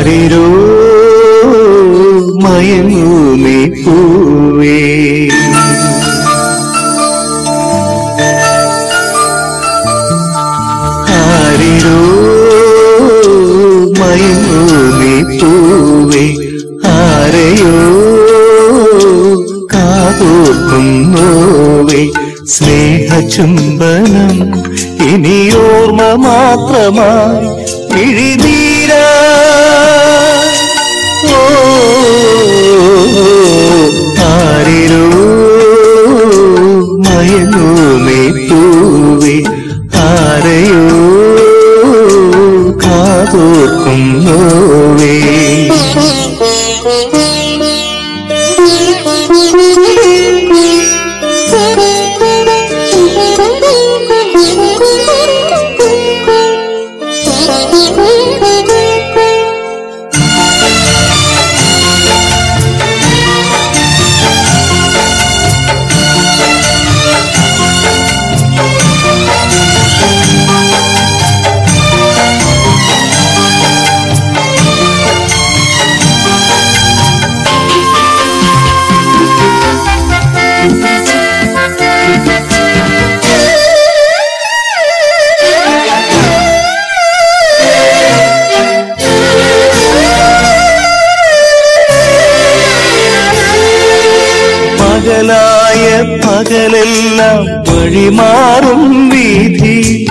മയങ്ങൂ മയങ്ങൂമി പൂവേ. ആരിരോ മയങ്ങൂമി പൂവേ. ആരെയോ കാതോർക്കുന്നോവേ. സ്നേഹചുംബനം ഇനി ഓർമ്മ മാത്രമായി. ഇഴിനീരാ കാതോർക്കുന്നോവേ പകലായ പകലെല്ലാം വഴിമാറും വീതി.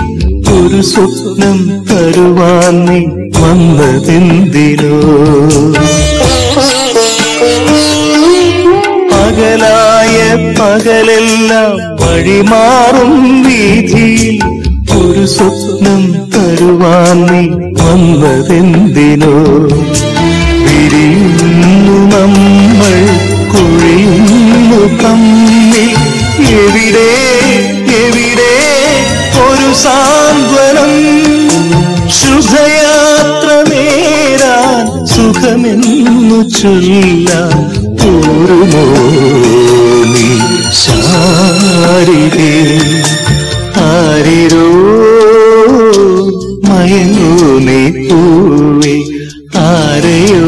ഒരു സ്വപ്നം തരുവാൻ നീ വന്നതെന്തിനോ? പകലായ പകലെല്ലാം വഴിമാറും വീതി. ഒരു സ്വപ്നം തരുവാൻ നീ വന്നതെന്തിനോ? തമ്മിൽ എവിടെ എവിടെ ഒരു സാന്ത്വനം? ശുഭയാത്ര നേരാൻ സുഖമെന്നു ചൊല്ലാൻ പോരുമോ നീ ശാരിരേ ആരിരോ മയങ്ങൂ നീ പൂവേ? ആരെയോ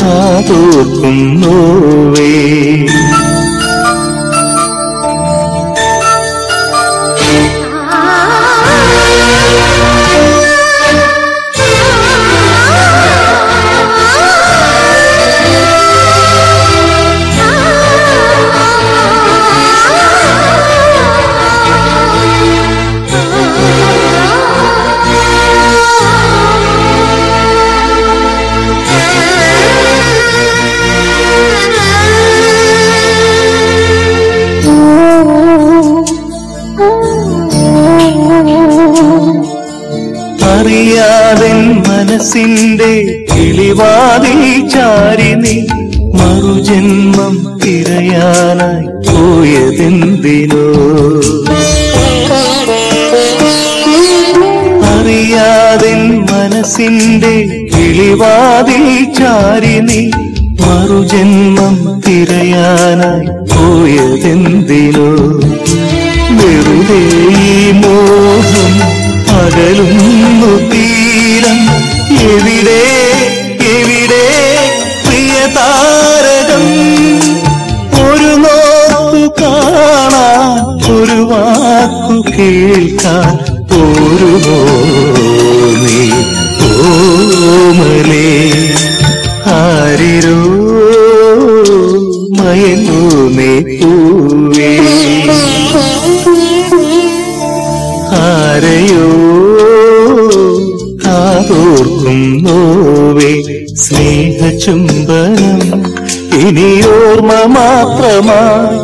കാതോർക്കുന്നോവേ മനസ്സിന്റെ കിളിവാതിൽ ചാരി നീ മറുജന്മം തിരയാനായി പോയതെന്തിനോ? അറിയാതെ മനസ്സിന്റെ കിളിവാതിൽ ചാരി നീ മറുജന്മം തിരയാനായി പോയതെന്തിനോ? വെറുതെ മോഹം തീരം എവിടെ എവിടെ പ്രിയ താരകം? ഒരു നോക്കു കാണാൻ ഒരു വാക്കു കേൾക്കാൻ പോരുമോ? കാതോർക്കുന്നോവേ സ്നേഹചുംബനം ഇനി ഓർമ്മ മാത്രമായി.